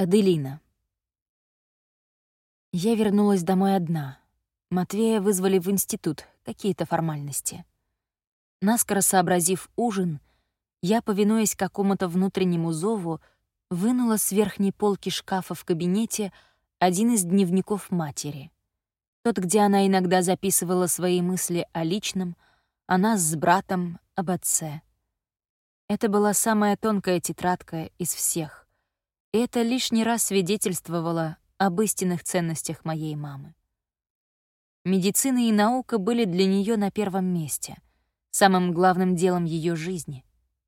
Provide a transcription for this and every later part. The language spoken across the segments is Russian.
Аделина. Я вернулась домой одна. Матвея вызвали в институт, какие-то формальности. Наскоро сообразив ужин, я, повинуясь какому-то внутреннему зову, вынула с верхней полки шкафа в кабинете один из дневников матери. Тот, где она иногда записывала свои мысли о личном, о нас с братом, об отце. Это была самая тонкая тетрадка из всех. Это лишний раз свидетельствовало об истинных ценностях моей мамы. Медицина и наука были для нее на первом месте, самым главным делом ее жизни,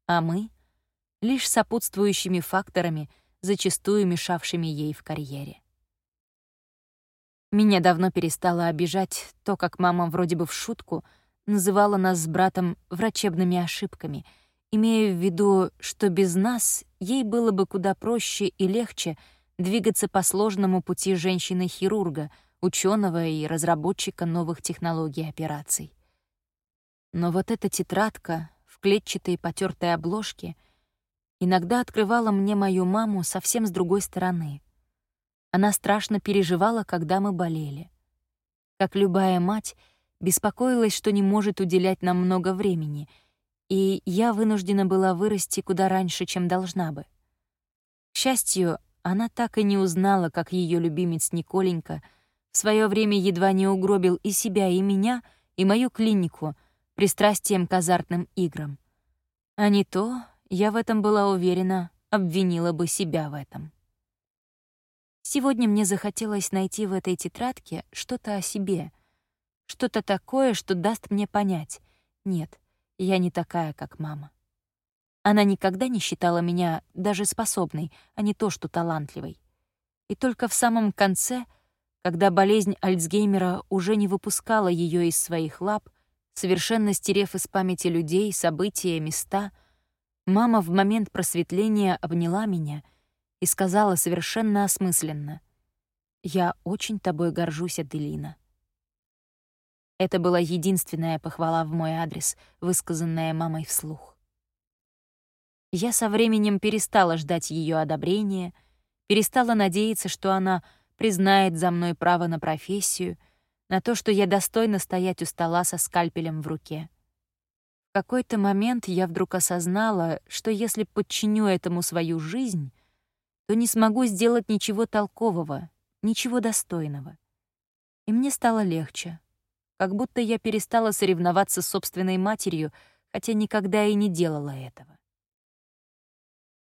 а мы — лишь сопутствующими факторами, зачастую мешавшими ей в карьере. Меня давно перестало обижать то, как мама вроде бы в шутку называла нас с братом врачебными ошибками — имея в виду, что без нас ей было бы куда проще и легче двигаться по сложному пути женщины-хирурга, ученого и разработчика новых технологий операций. Но вот эта тетрадка в клетчатой потертой обложке иногда открывала мне мою маму совсем с другой стороны. Она страшно переживала, когда мы болели. Как любая мать, беспокоилась, что не может уделять нам много времени — и я вынуждена была вырасти куда раньше, чем должна бы. К счастью, она так и не узнала, как ее любимец Николенька в свое время едва не угробил и себя, и меня, и мою клинику пристрастием к азартным играм. А не то, я в этом была уверена, обвинила бы себя в этом. Сегодня мне захотелось найти в этой тетрадке что-то о себе, что-то такое, что даст мне понять. Нет, я не такая, как мама. Она никогда не считала меня даже способной, а не то, что талантливой. И только в самом конце, когда болезнь Альцгеймера уже не выпускала ее из своих лап, совершенно стерев из памяти людей, события, места, мама в момент просветления обняла меня и сказала совершенно осмысленно «Я очень тобой горжусь, Аделина. Это была единственная похвала в мой адрес, высказанная мамой вслух. Я со временем перестала ждать ее одобрения, перестала надеяться, что она признает за мной право на профессию, на то, что я достойна стоять у стола со скальпелем в руке. В какой-то момент я вдруг осознала, что если подчиню этому свою жизнь, то не смогу сделать ничего толкового, ничего достойного. И мне стало легче, как будто я перестала соревноваться с собственной матерью, хотя никогда и не делала этого.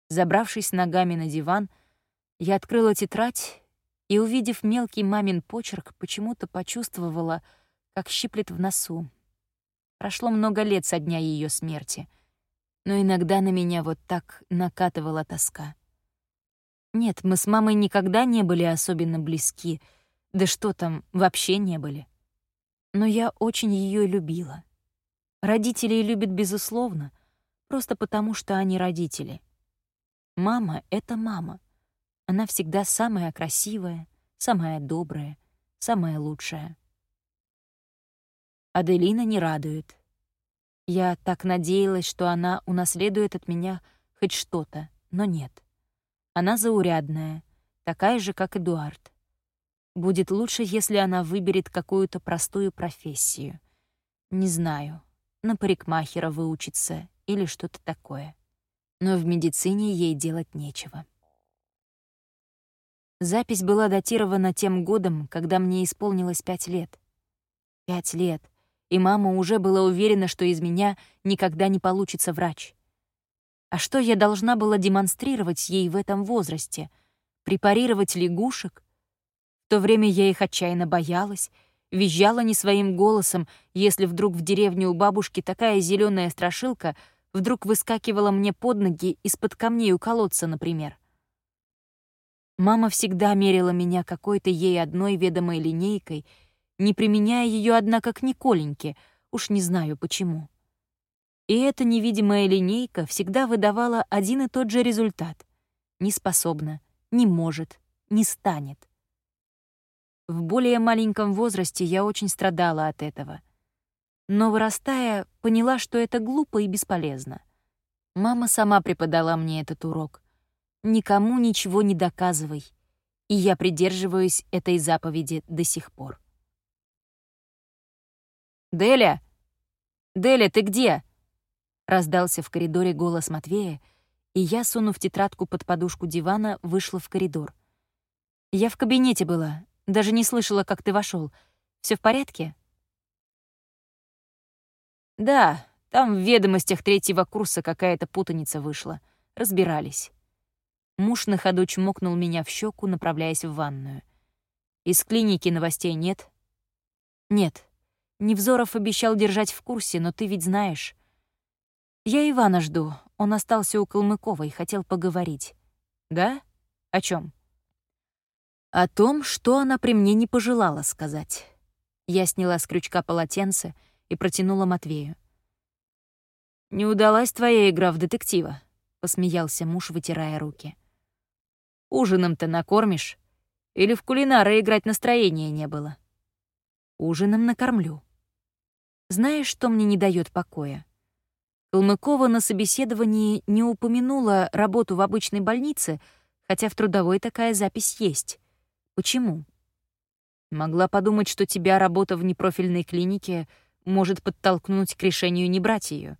Забравшись ногами на диван, я открыла тетрадь и, увидев мелкий мамин почерк, почему-то почувствовала, как щиплет в носу. Прошло много лет со дня ее смерти, но иногда на меня вот так накатывала тоска. Нет, мы с мамой никогда не были особенно близки, да что там, вообще не были но я очень ее любила. Родителей любят безусловно, просто потому что они родители. Мама — это мама. Она всегда самая красивая, самая добрая, самая лучшая. Аделина не радует. Я так надеялась, что она унаследует от меня хоть что-то, но нет. Она заурядная, такая же, как Эдуард. Будет лучше, если она выберет какую-то простую профессию. Не знаю, на парикмахера выучится или что-то такое. Но в медицине ей делать нечего. Запись была датирована тем годом, когда мне исполнилось пять лет. Пять лет, и мама уже была уверена, что из меня никогда не получится врач. А что я должна была демонстрировать ей в этом возрасте? Препарировать лягушек — то время я их отчаянно боялась, визжала не своим голосом, если вдруг в деревне у бабушки такая зеленая страшилка вдруг выскакивала мне под ноги из-под камней у колодца, например. Мама всегда мерила меня какой-то ей одной ведомой линейкой, не применяя ее, однако, к Николеньке, уж не знаю почему. И эта невидимая линейка всегда выдавала один и тот же результат. Не способна, не может, не станет. В более маленьком возрасте я очень страдала от этого. Но, вырастая, поняла, что это глупо и бесполезно. Мама сама преподала мне этот урок. никому ничего не доказывай, и я придерживаюсь этой заповеди до сих пор. «Деля! Деля, ты где?» Раздался в коридоре голос Матвея, и я, сунув тетрадку под подушку дивана, вышла в коридор. «Я в кабинете была, даже не слышала, как ты вошел. Все в порядке?» «Да, там в ведомостях третьего курса какая-то путаница вышла. Разбирались». Муж на ходу чмокнул меня в щеку, направляясь в ванную. «Из клиники новостей нет?» «Нет. Невзоров обещал держать в курсе, но ты ведь знаешь. Я Ивана жду. Он остался у Калмыкова и хотел поговорить. Да? О чем? О том, что она при мне не пожелала сказать. Я сняла с крючка полотенце и протянула Матвею. «Не удалась твоя игра в детектива», — посмеялся муж, вытирая руки. «Ужином-то накормишь? Или в кулинара играть настроения не было?» «Ужином накормлю», знаешь, что мне не дает покоя? Калмыкова на собеседовании не упомянула работу в обычной больнице, хотя в трудовой такая запись есть. Почему? Могла подумать, что тебя работа в непрофильной клинике может подтолкнуть к решению не брать ее.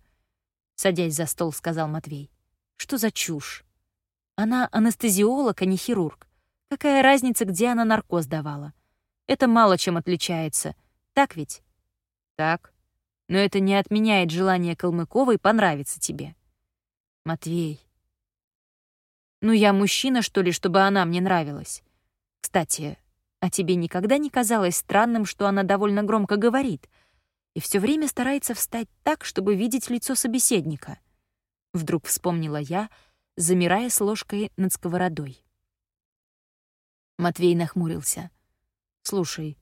Садясь за стол, сказал Матвей. Что за чушь? Она анестезиолог, а не хирург. Какая разница, где она наркоз давала? Это мало чем отличается. Так ведь? Так но это не отменяет желание Калмыковой понравиться тебе. Матвей. Ну я мужчина, что ли, чтобы она мне нравилась? Кстати, а тебе никогда не казалось странным, что она довольно громко говорит и все время старается встать так, чтобы видеть лицо собеседника? Вдруг вспомнила я, замирая с ложкой над сковородой. Матвей нахмурился. «Слушай,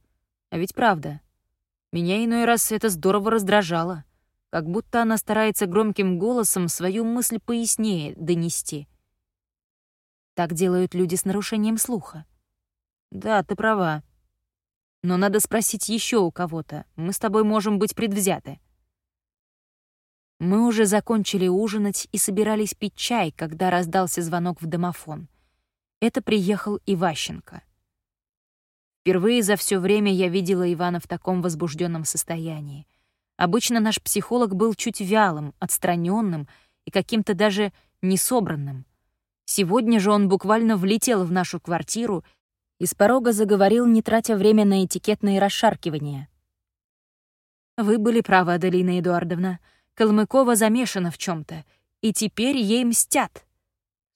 а ведь правда, меня иной раз это здорово раздражало, как будто она старается громким голосом свою мысль пояснее донести. Так делают люди с нарушением слуха. Да, ты права. Но надо спросить еще у кого-то. Мы с тобой можем быть предвзяты. Мы уже закончили ужинать и собирались пить чай, когда раздался звонок в домофон. Это приехал Иващенко. Впервые за все время я видела Ивана в таком возбужденном состоянии. Обычно наш психолог был чуть вялым, отстраненным и каким-то даже несобранным. Сегодня же он буквально влетел в нашу квартиру и с порога заговорил, не тратя время на этикетные расшаркивания. «Вы были правы, Аделина Эдуардовна. Калмыкова замешана в чем то и теперь ей мстят».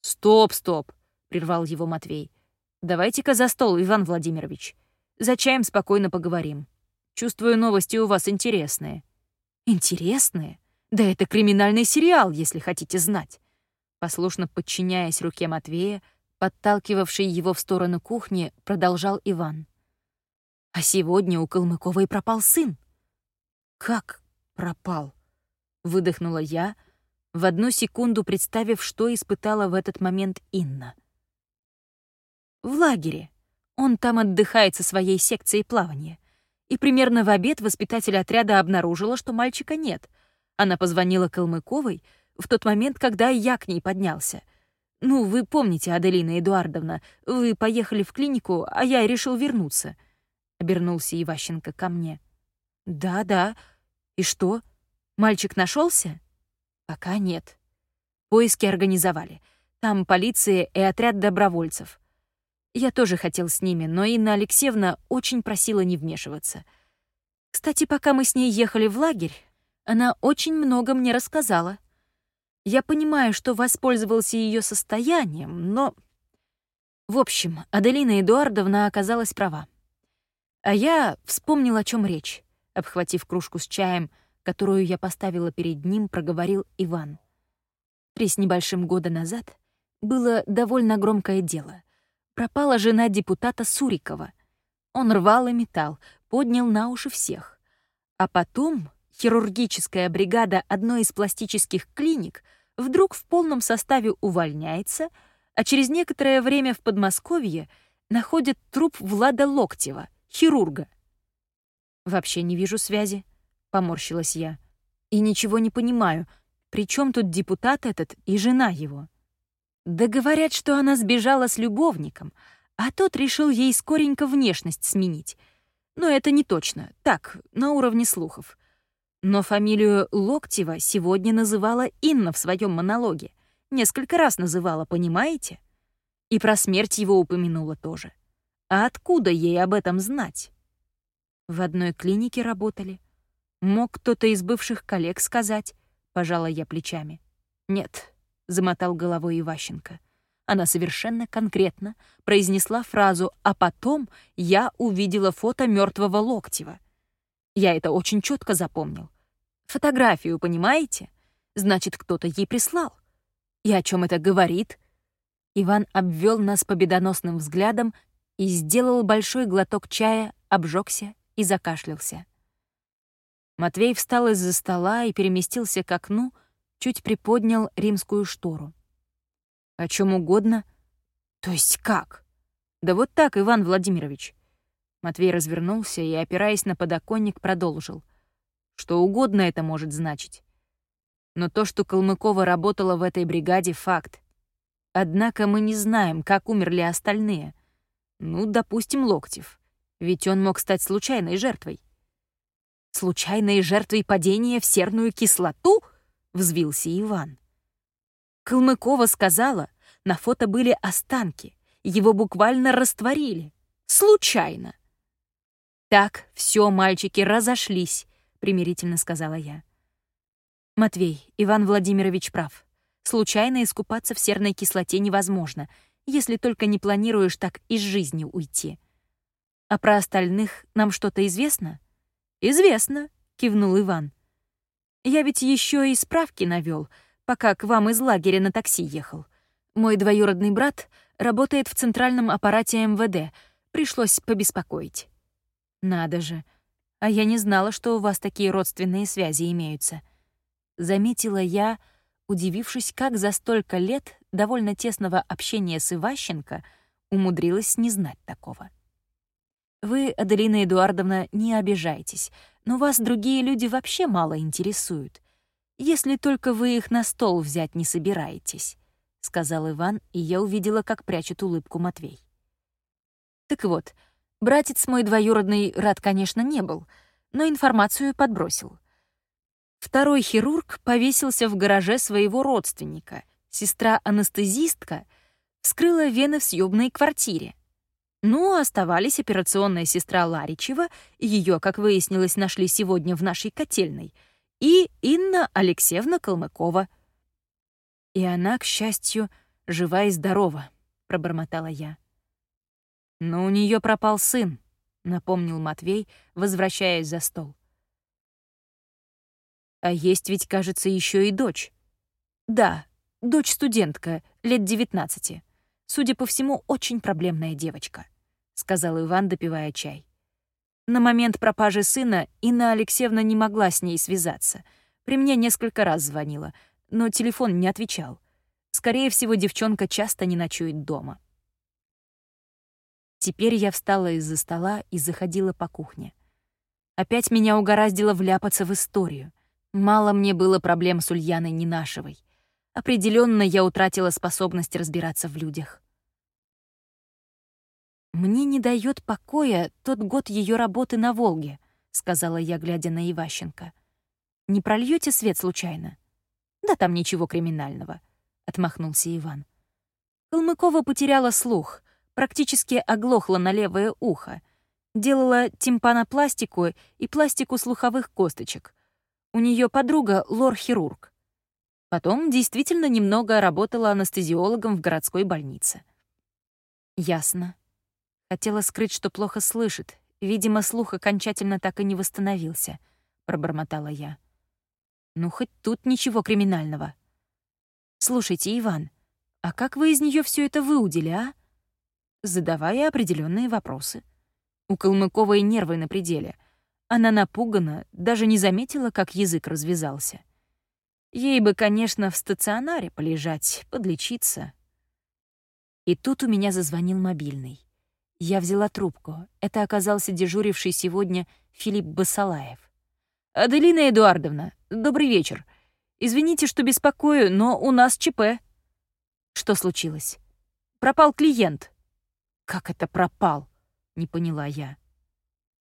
«Стоп, стоп!» — прервал его Матвей. Давайте-ка за стол, Иван Владимирович. За чаем спокойно поговорим. Чувствую, новости у вас интересные». «Интересные? Да это криминальный сериал, если хотите знать». Послушно подчиняясь руке Матвея, подталкивавший его в сторону кухни, продолжал Иван. «А сегодня у Калмыковой пропал сын». «Как пропал?» — выдохнула я, в одну секунду представив, что испытала в этот момент Инна — в лагере. Он там отдыхает со своей секцией плавания. И примерно в обед воспитатель отряда обнаружила, что мальчика нет. Она позвонила Калмыковой в тот момент, когда я к ней поднялся. «Ну, вы помните, Аделина Эдуардовна, вы поехали в клинику, а я решил вернуться», — обернулся Иващенко ко мне. «Да, да. И что? Мальчик нашелся? «Пока нет. Поиски организовали. Там полиция и отряд добровольцев. Я тоже хотел с ними, но Инна Алексеевна очень просила не вмешиваться. Кстати, пока мы с ней ехали в лагерь, она очень много мне рассказала. Я понимаю, что воспользовался ее состоянием, но... В общем, Аделина Эдуардовна оказалась права. А я вспомнил, о чем речь. Обхватив кружку с чаем, которую я поставила перед ним, проговорил Иван. Три с небольшим года назад было довольно громкое дело пропала жена депутата Сурикова. Он рвал и металл, поднял на уши всех. А потом хирургическая бригада одной из пластических клиник вдруг в полном составе увольняется, а через некоторое время в Подмосковье находит труп Влада Локтева, хирурга. «Вообще не вижу связи», — поморщилась я. «И ничего не понимаю, при чем тут депутат этот и жена его?» Да говорят, что она сбежала с любовником, а тот решил ей скоренько внешность сменить. Но это не точно, так, на уровне слухов. Но фамилию Локтева сегодня называла Инна в своем монологе. Несколько раз называла, понимаете? И про смерть его упомянула тоже. А откуда ей об этом знать? В одной клинике работали. Мог кто-то из бывших коллег сказать, пожала я плечами. Нет, замотал головой Иващенко. Она совершенно конкретно произнесла фразу, а потом я увидела фото мертвого Локтева. Я это очень четко запомнил. Фотографию, понимаете? Значит, кто-то ей прислал. И о чем это говорит? Иван обвел нас победоносным взглядом и сделал большой глоток чая, обжегся и закашлялся. Матвей встал из-за стола и переместился к окну, чуть приподнял римскую штору. «О чем угодно?» «То есть как?» «Да вот так, Иван Владимирович». Матвей развернулся и, опираясь на подоконник, продолжил. «Что угодно это может значить. Но то, что Калмыкова работала в этой бригаде, — факт. Однако мы не знаем, как умерли остальные. Ну, допустим, Локтев. Ведь он мог стать случайной жертвой. «Случайной жертвой падения в серную кислоту?» — взвился Иван. Калмыкова сказала, на фото были останки, его буквально растворили. Случайно. «Так, все, мальчики, разошлись», — примирительно сказала я. «Матвей, Иван Владимирович прав. Случайно искупаться в серной кислоте невозможно, если только не планируешь так из жизни уйти. А про остальных нам что-то известно?» «Известно», — кивнул Иван. «Я ведь еще и справки навел, пока к вам из лагеря на такси ехал. Мой двоюродный брат работает в центральном аппарате МВД. Пришлось побеспокоить». «Надо же. А я не знала, что у вас такие родственные связи имеются». Заметила я, удивившись, как за столько лет довольно тесного общения с Иващенко умудрилась не знать такого. Вы, Аделина Эдуардовна, не обижайтесь, но вас другие люди вообще мало интересуют, если только вы их на стол взять не собираетесь», — сказал Иван, и я увидела, как прячет улыбку Матвей. Так вот, братец мой двоюродный рад, конечно, не был, но информацию подбросил. Второй хирург повесился в гараже своего родственника. Сестра-анестезистка вскрыла вены в съёбной квартире. Ну, оставались операционная сестра Ларичева, ее, как выяснилось, нашли сегодня в нашей котельной, и Инна Алексеевна Калмыкова. «И она, к счастью, жива и здорова», — пробормотала я. «Но у нее пропал сын», — напомнил Матвей, возвращаясь за стол. «А есть ведь, кажется, еще и дочь». «Да, дочь-студентка, лет девятнадцати. Судя по всему, очень проблемная девочка». — сказал Иван, допивая чай. На момент пропажи сына Инна Алексеевна не могла с ней связаться. При мне несколько раз звонила, но телефон не отвечал. Скорее всего, девчонка часто не ночует дома. Теперь я встала из-за стола и заходила по кухне. Опять меня угораздило вляпаться в историю. Мало мне было проблем с Ульяной Нинашевой. Определенно я утратила способность разбираться в людях. «Мне не дает покоя тот год ее работы на Волге», — сказала я, глядя на Иващенко. «Не прольете свет случайно?» «Да там ничего криминального», — отмахнулся Иван. Калмыкова потеряла слух, практически оглохла на левое ухо, делала тимпанопластику и пластику слуховых косточек. У нее подруга лор-хирург. Потом действительно немного работала анестезиологом в городской больнице. «Ясно», Хотела скрыть, что плохо слышит. Видимо, слух окончательно так и не восстановился, — пробормотала я. Ну, хоть тут ничего криминального. Слушайте, Иван, а как вы из нее все это выудили, а? Задавая определенные вопросы. У Калмыковой нервы на пределе. Она напугана, даже не заметила, как язык развязался. Ей бы, конечно, в стационаре полежать, подлечиться. И тут у меня зазвонил мобильный. Я взяла трубку. Это оказался дежуривший сегодня Филипп Басалаев. «Аделина Эдуардовна, добрый вечер. Извините, что беспокою, но у нас ЧП». Что случилось? Пропал клиент. Как это пропал? Не поняла я.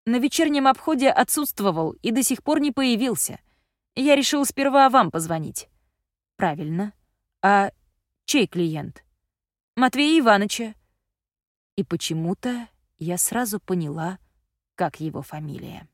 На вечернем обходе отсутствовал и до сих пор не появился. Я решил сперва вам позвонить. Правильно. А чей клиент? Матвея Ивановича. И почему-то я сразу поняла, как его фамилия.